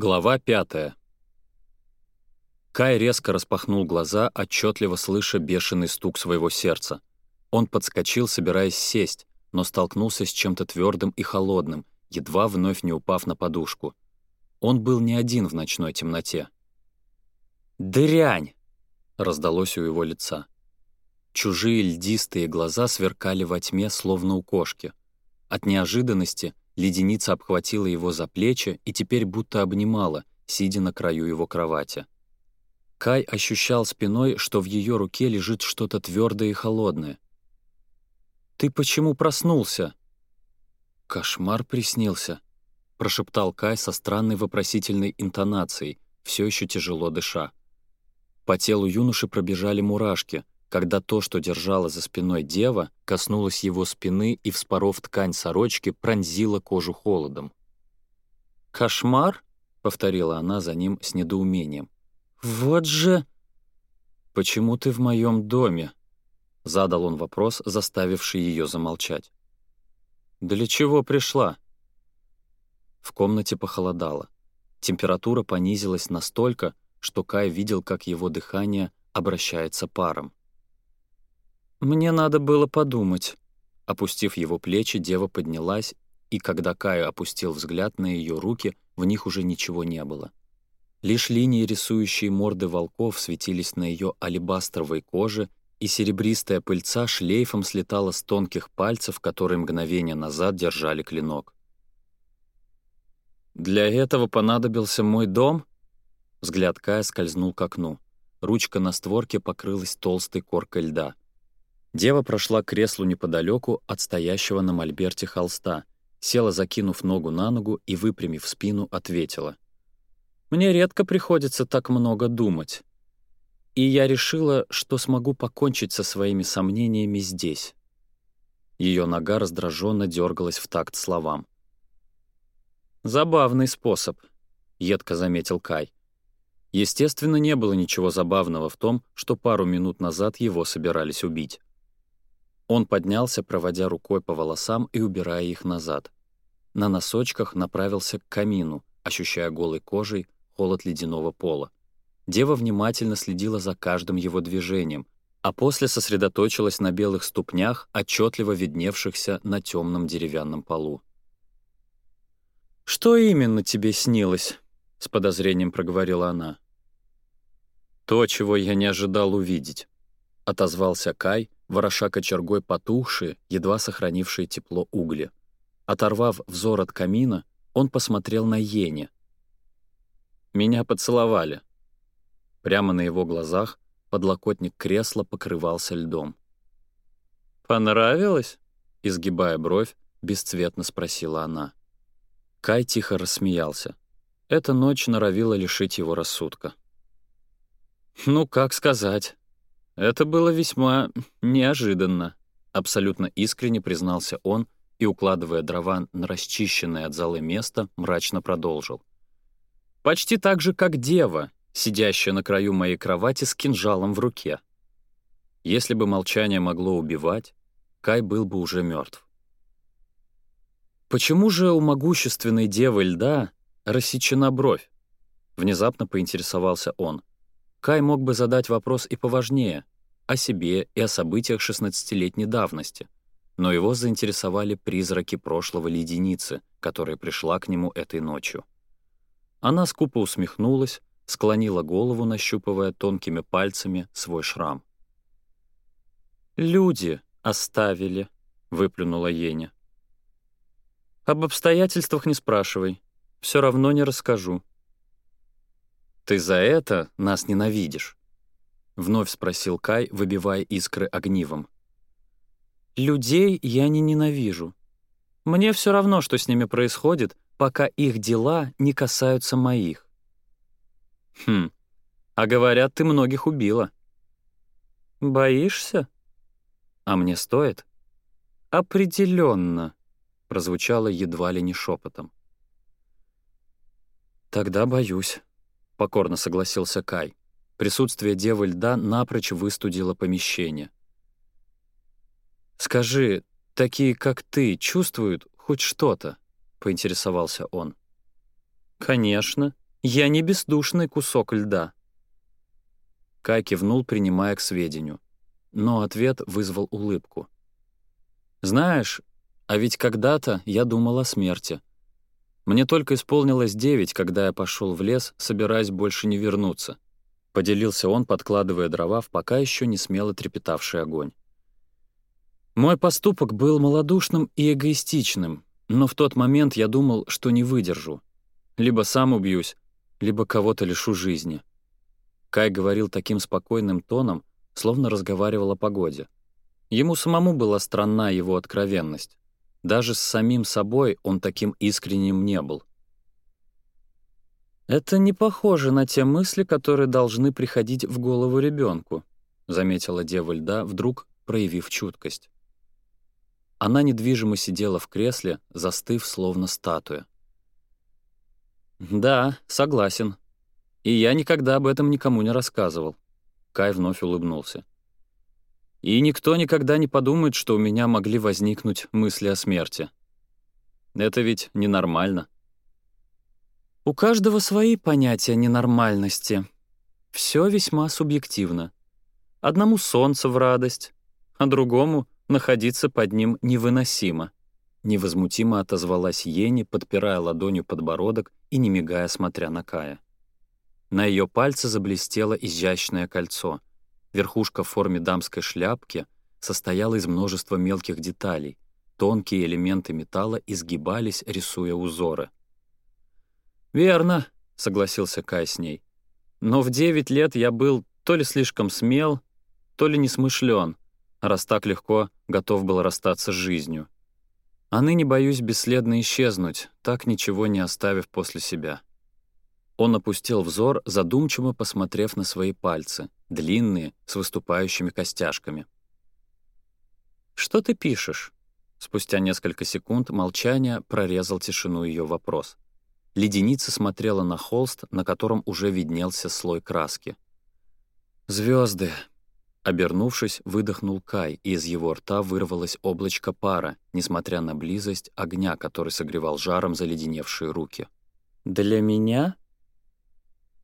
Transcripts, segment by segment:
Глава 5 Кай резко распахнул глаза, отчетливо слыша бешеный стук своего сердца. Он подскочил, собираясь сесть, но столкнулся с чем-то твердым и холодным, едва вновь не упав на подушку. Он был не один в ночной темноте. «Дрянь!» — раздалось у его лица. Чужие льдистые глаза сверкали во тьме, словно у кошки. От неожиданности — Леденица обхватила его за плечи и теперь будто обнимала, сидя на краю его кровати. Кай ощущал спиной, что в ее руке лежит что-то твердое и холодное. «Ты почему проснулся?» «Кошмар приснился», — прошептал Кай со странной вопросительной интонацией, все еще тяжело дыша. По телу юноши пробежали мурашки — когда то, что держало за спиной дева, коснулось его спины и, вспоров ткань сорочки, пронзило кожу холодом. «Кошмар?» — повторила она за ним с недоумением. «Вот же...» «Почему ты в моем доме?» — задал он вопрос, заставивший ее замолчать. «Для чего пришла?» В комнате похолодало. Температура понизилась настолько, что Кай видел, как его дыхание обращается паром. «Мне надо было подумать». Опустив его плечи, дева поднялась, и когда Кай опустил взгляд на ее руки, в них уже ничего не было. Лишь линии, рисующие морды волков, светились на ее алебастровой коже, и серебристая пыльца шлейфом слетала с тонких пальцев, которые мгновение назад держали клинок. «Для этого понадобился мой дом?» Взгляд Кая скользнул к окну. Ручка на створке покрылась толстой коркой льда. Дева прошла к креслу неподалеку от стоящего на мольберте холста, села, закинув ногу на ногу и, выпрямив спину, ответила. «Мне редко приходится так много думать. И я решила, что смогу покончить со своими сомнениями здесь». Ее нога раздраженно дергалась в такт словам. «Забавный способ», — едко заметил Кай. Естественно, не было ничего забавного в том, что пару минут назад его собирались убить. Он поднялся, проводя рукой по волосам и убирая их назад. На носочках направился к камину, ощущая голой кожей холод ледяного пола. Дева внимательно следила за каждым его движением, а после сосредоточилась на белых ступнях, отчетливо видневшихся на темном деревянном полу. «Что именно тебе снилось?» — с подозрением проговорила она. «То, чего я не ожидал увидеть», — отозвался Кай, вороша кочергой потухшие, едва сохранившие тепло угли. Оторвав взор от камина, он посмотрел на Йене. «Меня поцеловали». Прямо на его глазах подлокотник кресла покрывался льдом. «Понравилось?» — изгибая бровь, бесцветно спросила она. Кай тихо рассмеялся. Эта ночь норовила лишить его рассудка. «Ну, как сказать?» «Это было весьма неожиданно», — абсолютно искренне признался он и, укладывая дрова на расчищенное от залы место, мрачно продолжил. «Почти так же, как дева, сидящая на краю моей кровати с кинжалом в руке. Если бы молчание могло убивать, Кай был бы уже мертв. «Почему же у могущественной девы льда рассечена бровь?» — внезапно поинтересовался он. Кай мог бы задать вопрос и поважнее, о себе и о событиях 16-летней давности, но его заинтересовали призраки прошлого леденицы, которая пришла к нему этой ночью. Она скупо усмехнулась, склонила голову, нащупывая тонкими пальцами свой шрам. «Люди оставили», — выплюнула Еня. «Об обстоятельствах не спрашивай, все равно не расскажу», «Ты за это нас ненавидишь?» — вновь спросил Кай, выбивая искры огнивом. «Людей я не ненавижу. Мне все равно, что с ними происходит, пока их дела не касаются моих». «Хм, а говорят, ты многих убила». «Боишься?» «А мне стоит?» Определенно, прозвучало едва ли не шепотом. «Тогда боюсь» покорно согласился Кай. Присутствие Девы Льда напрочь выстудило помещение. «Скажи, такие, как ты, чувствуют хоть что-то?» — поинтересовался он. «Конечно. Я не бездушный кусок льда». Кай кивнул, принимая к сведению. Но ответ вызвал улыбку. «Знаешь, а ведь когда-то я думал о смерти. Мне только исполнилось девять, когда я пошел в лес, собираясь больше не вернуться. Поделился он, подкладывая дрова в пока еще не смело трепетавший огонь. Мой поступок был малодушным и эгоистичным, но в тот момент я думал, что не выдержу. Либо сам убьюсь, либо кого-то лишу жизни. Кай говорил таким спокойным тоном, словно разговаривал о погоде. Ему самому была странна его откровенность. Даже с самим собой он таким искренним не был. «Это не похоже на те мысли, которые должны приходить в голову ребенку, заметила дева льда, вдруг проявив чуткость. Она недвижимо сидела в кресле, застыв, словно статуя. «Да, согласен. И я никогда об этом никому не рассказывал». Кай вновь улыбнулся. И никто никогда не подумает, что у меня могли возникнуть мысли о смерти. Это ведь ненормально. У каждого свои понятия ненормальности. Все весьма субъективно. Одному солнце в радость, а другому находиться под ним невыносимо. Невозмутимо отозвалась Ени, подпирая ладонью подбородок и не мигая смотря на Кая. На ее пальце заблестело изящное кольцо — Верхушка в форме дамской шляпки состояла из множества мелких деталей. Тонкие элементы металла изгибались, рисуя узоры. «Верно», — согласился Кай с ней. «Но в девять лет я был то ли слишком смел, то ли несмышлен, раз так легко готов был расстаться с жизнью. А ныне боюсь бесследно исчезнуть, так ничего не оставив после себя». Он опустил взор, задумчиво посмотрев на свои пальцы — длинные, с выступающими костяшками. «Что ты пишешь?» Спустя несколько секунд молчания прорезал тишину ее вопрос. Леденица смотрела на холст, на котором уже виднелся слой краски. Звезды! Обернувшись, выдохнул Кай, и из его рта вырвалось облачко пара, несмотря на близость огня, который согревал жаром заледеневшие руки. «Для меня?»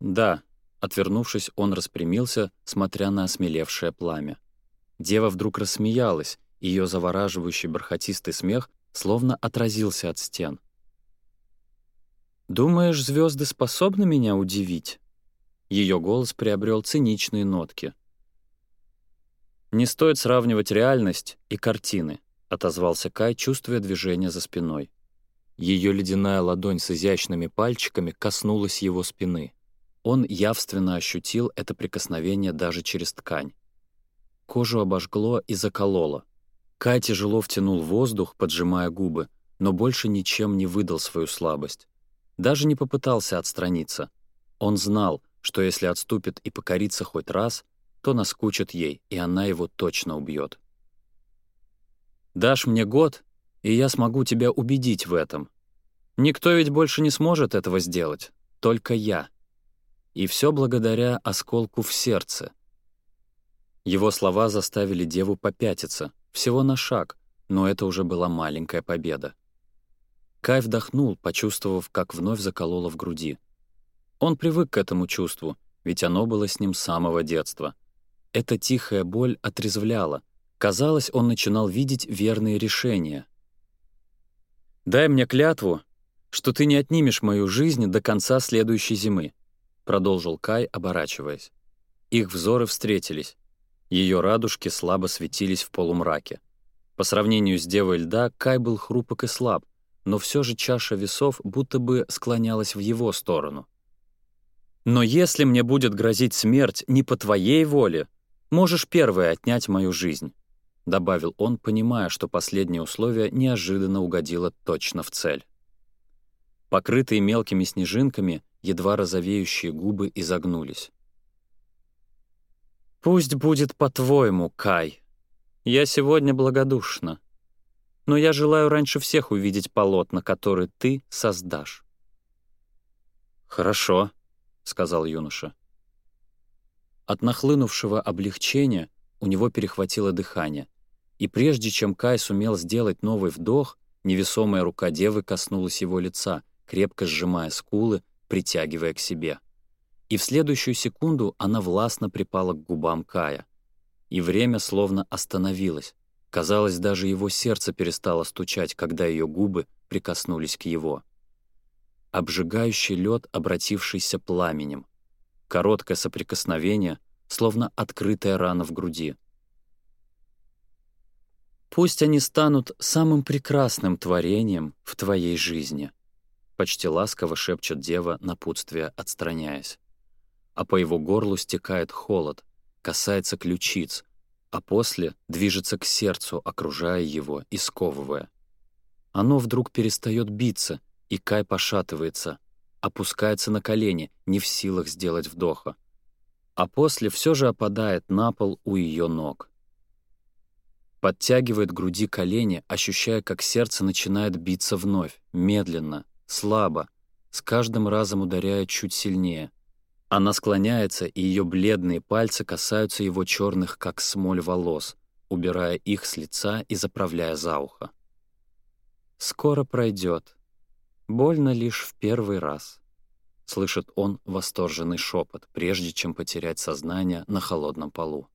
«Да», Отвернувшись, он распрямился, смотря на осмелевшее пламя. Дева вдруг рассмеялась, ее завораживающий бархатистый смех словно отразился от стен. «Думаешь, звезды способны меня удивить?» Ее голос приобрел циничные нотки. «Не стоит сравнивать реальность и картины», — отозвался Кай, чувствуя движение за спиной. Ее ледяная ладонь с изящными пальчиками коснулась его спины. Он явственно ощутил это прикосновение даже через ткань. Кожу обожгло и закололо. Кай тяжело втянул воздух, поджимая губы, но больше ничем не выдал свою слабость. Даже не попытался отстраниться. Он знал, что если отступит и покорится хоть раз, то наскучит ей, и она его точно убьет. «Дашь мне год, и я смогу тебя убедить в этом. Никто ведь больше не сможет этого сделать, только я», и все благодаря осколку в сердце. Его слова заставили деву попятиться, всего на шаг, но это уже была маленькая победа. Кай вдохнул, почувствовав, как вновь закололо в груди. Он привык к этому чувству, ведь оно было с ним с самого детства. Эта тихая боль отрезвляла. Казалось, он начинал видеть верные решения. «Дай мне клятву, что ты не отнимешь мою жизнь до конца следующей зимы», продолжил Кай, оборачиваясь. Их взоры встретились. Ее радужки слабо светились в полумраке. По сравнению с Девой Льда, Кай был хрупок и слаб, но все же чаша весов будто бы склонялась в его сторону. «Но если мне будет грозить смерть не по твоей воле, можешь первой отнять мою жизнь», — добавил он, понимая, что последнее условие неожиданно угодило точно в цель. Покрытые мелкими снежинками — едва розовеющие губы изогнулись. «Пусть будет по-твоему, Кай. Я сегодня благодушна. Но я желаю раньше всех увидеть полотна, которые ты создашь». «Хорошо», — сказал юноша. От нахлынувшего облегчения у него перехватило дыхание, и прежде чем Кай сумел сделать новый вдох, невесомая рука девы коснулась его лица, крепко сжимая скулы притягивая к себе. И в следующую секунду она властно припала к губам Кая. И время словно остановилось. Казалось, даже его сердце перестало стучать, когда ее губы прикоснулись к его. Обжигающий лед, обратившийся пламенем. Короткое соприкосновение, словно открытая рана в груди. Пусть они станут самым прекрасным творением в твоей жизни. — почти ласково шепчет дева, напутствие отстраняясь. А по его горлу стекает холод, касается ключиц, а после движется к сердцу, окружая его и сковывая. Оно вдруг перестает биться, и Кай пошатывается, опускается на колени, не в силах сделать вдоха. А после все же опадает на пол у ее ног. Подтягивает груди колени, ощущая, как сердце начинает биться вновь, медленно, слабо, с каждым разом ударяя чуть сильнее. Она склоняется, и ее бледные пальцы касаются его черных, как смоль, волос, убирая их с лица и заправляя за ухо. «Скоро пройдет. Больно лишь в первый раз», — слышит он восторженный шепот, прежде чем потерять сознание на холодном полу.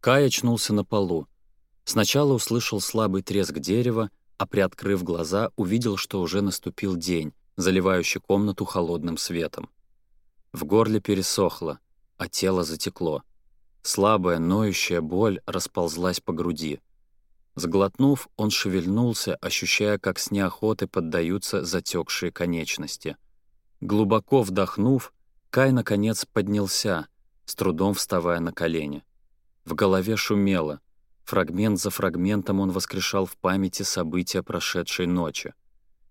Кай очнулся на полу. Сначала услышал слабый треск дерева, а приоткрыв глаза, увидел, что уже наступил день, заливающий комнату холодным светом. В горле пересохло, а тело затекло. Слабая, ноющая боль расползлась по груди. Сглотнув, он шевельнулся, ощущая, как с неохоты поддаются затекшие конечности. Глубоко вдохнув, Кай, наконец, поднялся, с трудом вставая на колени. В голове шумело, Фрагмент за фрагментом он воскрешал в памяти события прошедшей ночи.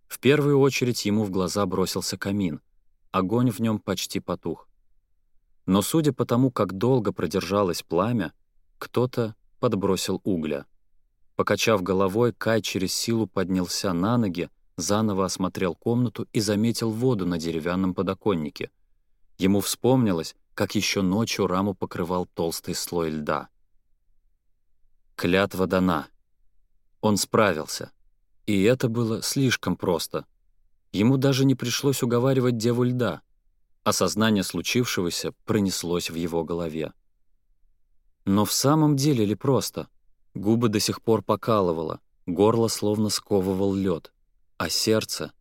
В первую очередь ему в глаза бросился камин. Огонь в нем почти потух. Но судя по тому, как долго продержалось пламя, кто-то подбросил угля. Покачав головой, Кай через силу поднялся на ноги, заново осмотрел комнату и заметил воду на деревянном подоконнике. Ему вспомнилось, как еще ночью раму покрывал толстый слой льда. Клятва дана. Он справился. И это было слишком просто. Ему даже не пришлось уговаривать Деву Льда. Осознание случившегося пронеслось в его голове. Но в самом деле ли просто? Губы до сих пор покалывало, горло словно сковывал лед, а сердце...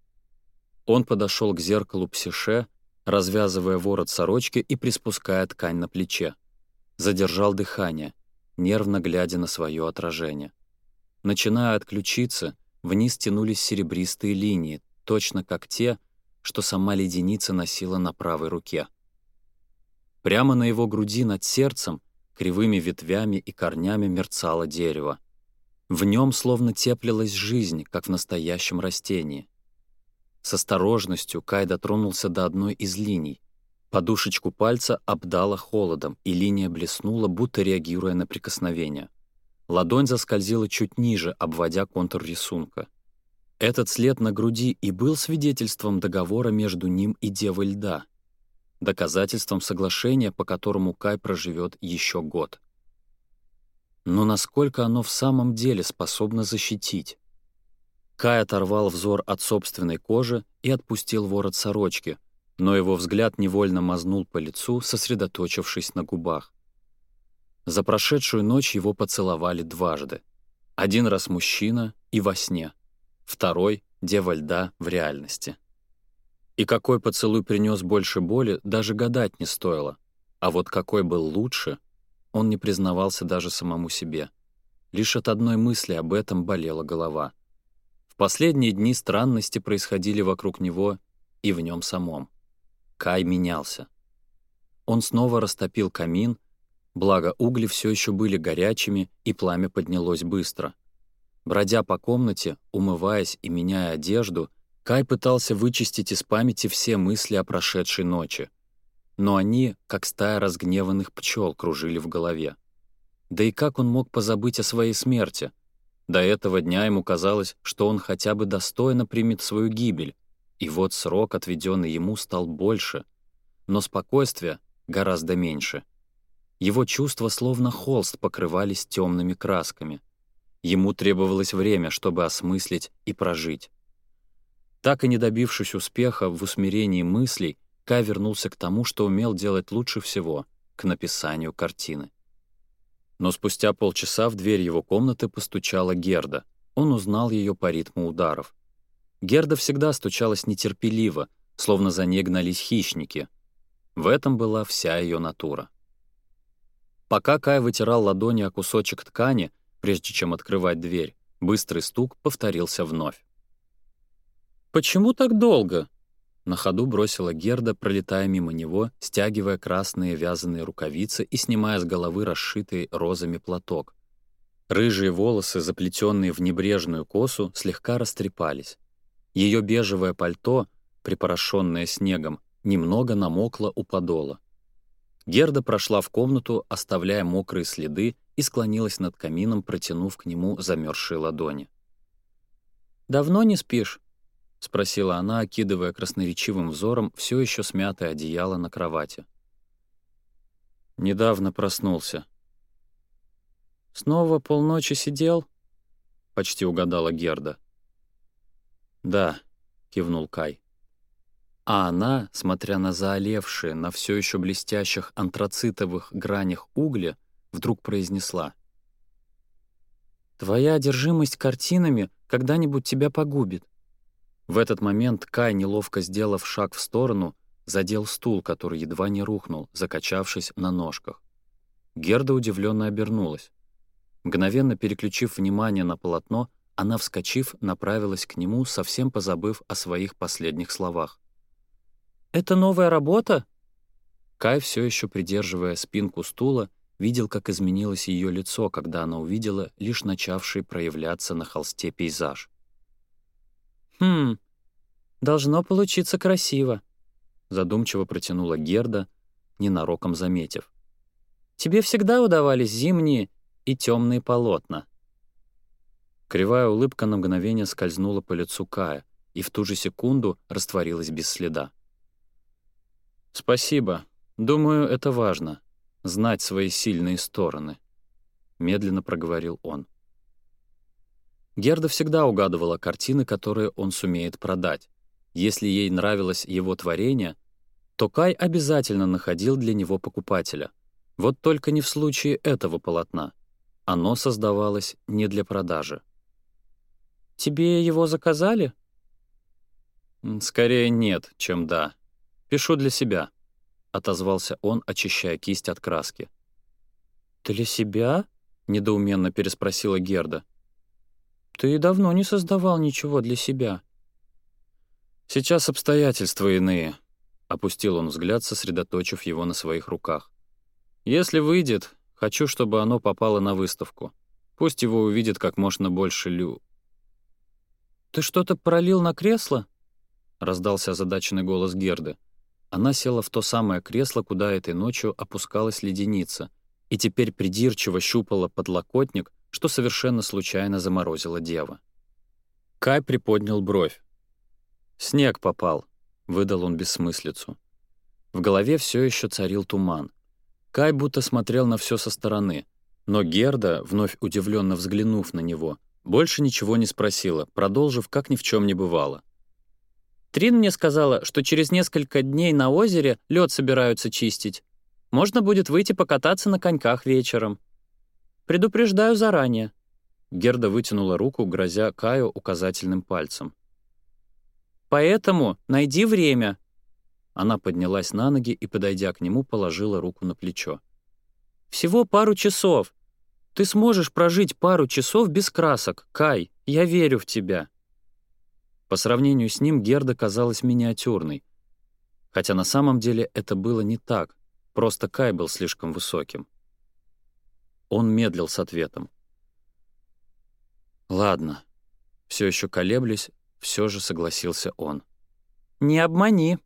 Он подошел к зеркалу псише, развязывая ворот сорочки и приспуская ткань на плече. Задержал дыхание — нервно глядя на свое отражение. Начиная отключиться, вниз тянулись серебристые линии, точно как те, что сама леденица носила на правой руке. Прямо на его груди над сердцем кривыми ветвями и корнями мерцало дерево. В нем словно теплилась жизнь, как в настоящем растении. С осторожностью Кай дотронулся до одной из линий — Подушечку пальца обдала холодом, и линия блеснула, будто реагируя на прикосновение. Ладонь заскользила чуть ниже, обводя контур рисунка. Этот след на груди и был свидетельством договора между ним и Девой Льда, доказательством соглашения, по которому Кай проживет еще год. Но насколько оно в самом деле способно защитить? Кай оторвал взор от собственной кожи и отпустил ворот сорочки — но его взгляд невольно мазнул по лицу, сосредоточившись на губах. За прошедшую ночь его поцеловали дважды. Один раз мужчина и во сне, второй — дева льда в реальности. И какой поцелуй принес больше боли, даже гадать не стоило. А вот какой был лучше, он не признавался даже самому себе. Лишь от одной мысли об этом болела голова. В последние дни странности происходили вокруг него и в нем самом. Кай менялся. Он снова растопил камин, благо угли все еще были горячими, и пламя поднялось быстро. Бродя по комнате, умываясь и меняя одежду, Кай пытался вычистить из памяти все мысли о прошедшей ночи. Но они, как стая разгневанных пчел, кружили в голове. Да и как он мог позабыть о своей смерти? До этого дня ему казалось, что он хотя бы достойно примет свою гибель, и вот срок, отведенный ему, стал больше, но спокойствия гораздо меньше. Его чувства, словно холст, покрывались темными красками. Ему требовалось время, чтобы осмыслить и прожить. Так и не добившись успеха в усмирении мыслей, Ка вернулся к тому, что умел делать лучше всего — к написанию картины. Но спустя полчаса в дверь его комнаты постучала Герда. Он узнал ее по ритму ударов — Герда всегда стучалась нетерпеливо, словно за ней гнались хищники. В этом была вся ее натура. Пока Кай вытирал ладони о кусочек ткани, прежде чем открывать дверь, быстрый стук повторился вновь. «Почему так долго?» На ходу бросила Герда, пролетая мимо него, стягивая красные вязаные рукавицы и снимая с головы расшитый розами платок. Рыжие волосы, заплетенные в небрежную косу, слегка растрепались. Ее бежевое пальто, припорошенное снегом, немного намокло у подола. Герда прошла в комнату, оставляя мокрые следы, и склонилась над камином, протянув к нему замерзшие ладони. «Давно не спишь?» — спросила она, окидывая красноречивым взором все еще смятое одеяло на кровати. «Недавно проснулся». «Снова полночи сидел?» — почти угадала Герда. «Да», — кивнул Кай. А она, смотря на заолевшие, на все еще блестящих антрацитовых гранях угля, вдруг произнесла. «Твоя одержимость картинами когда-нибудь тебя погубит». В этот момент Кай, неловко сделав шаг в сторону, задел стул, который едва не рухнул, закачавшись на ножках. Герда удивленно обернулась. Мгновенно переключив внимание на полотно, она, вскочив, направилась к нему, совсем позабыв о своих последних словах. «Это новая работа?» Кай, все еще придерживая спинку стула, видел, как изменилось ее лицо, когда она увидела лишь начавший проявляться на холсте пейзаж. «Хм, должно получиться красиво», — задумчиво протянула Герда, ненароком заметив. «Тебе всегда удавались зимние и темные полотна». Кривая улыбка на мгновение скользнула по лицу Кая и в ту же секунду растворилась без следа. «Спасибо. Думаю, это важно — знать свои сильные стороны», — медленно проговорил он. Герда всегда угадывала картины, которые он сумеет продать. Если ей нравилось его творение, то Кай обязательно находил для него покупателя. Вот только не в случае этого полотна. Оно создавалось не для продажи. Тебе его заказали? Скорее нет, чем да. Пишу для себя, отозвался он, очищая кисть от краски. Для себя? недоуменно переспросила Герда. Ты давно не создавал ничего для себя. Сейчас обстоятельства иные, опустил он взгляд, сосредоточив его на своих руках. Если выйдет, хочу, чтобы оно попало на выставку. Пусть его увидит как можно больше лю... «Ты что-то пролил на кресло?» — раздался задаченный голос Герды. Она села в то самое кресло, куда этой ночью опускалась леденица, и теперь придирчиво щупала подлокотник, что совершенно случайно заморозила дева. Кай приподнял бровь. «Снег попал», — выдал он бессмыслицу. В голове все еще царил туман. Кай будто смотрел на все со стороны, но Герда, вновь удивленно взглянув на него, больше ничего не спросила, продолжив, как ни в чем не бывало. «Трин мне сказала, что через несколько дней на озере лед собираются чистить. Можно будет выйти покататься на коньках вечером. Предупреждаю заранее». Герда вытянула руку, грозя Каю указательным пальцем. «Поэтому найди время». Она поднялась на ноги и, подойдя к нему, положила руку на плечо. «Всего пару часов. Ты сможешь прожить пару часов без красок, Кай, я верю в тебя». По сравнению с ним Герда казалась миниатюрной. Хотя на самом деле это было не так, просто Кай был слишком высоким. Он медлил с ответом. «Ладно». Все еще колеблясь, все же согласился он. «Не обмани!»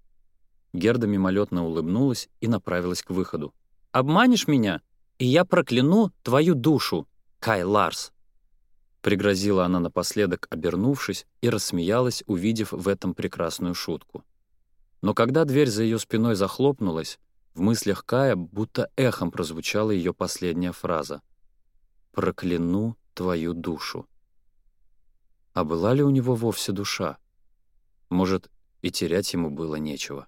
Герда мимолетно улыбнулась и направилась к выходу. «Обманешь меня? и я прокляну твою душу, Кай Ларс!» Пригрозила она напоследок, обернувшись, и рассмеялась, увидев в этом прекрасную шутку. Но когда дверь за ее спиной захлопнулась, в мыслях Кая будто эхом прозвучала ее последняя фраза. «Прокляну твою душу». А была ли у него вовсе душа? Может, и терять ему было нечего.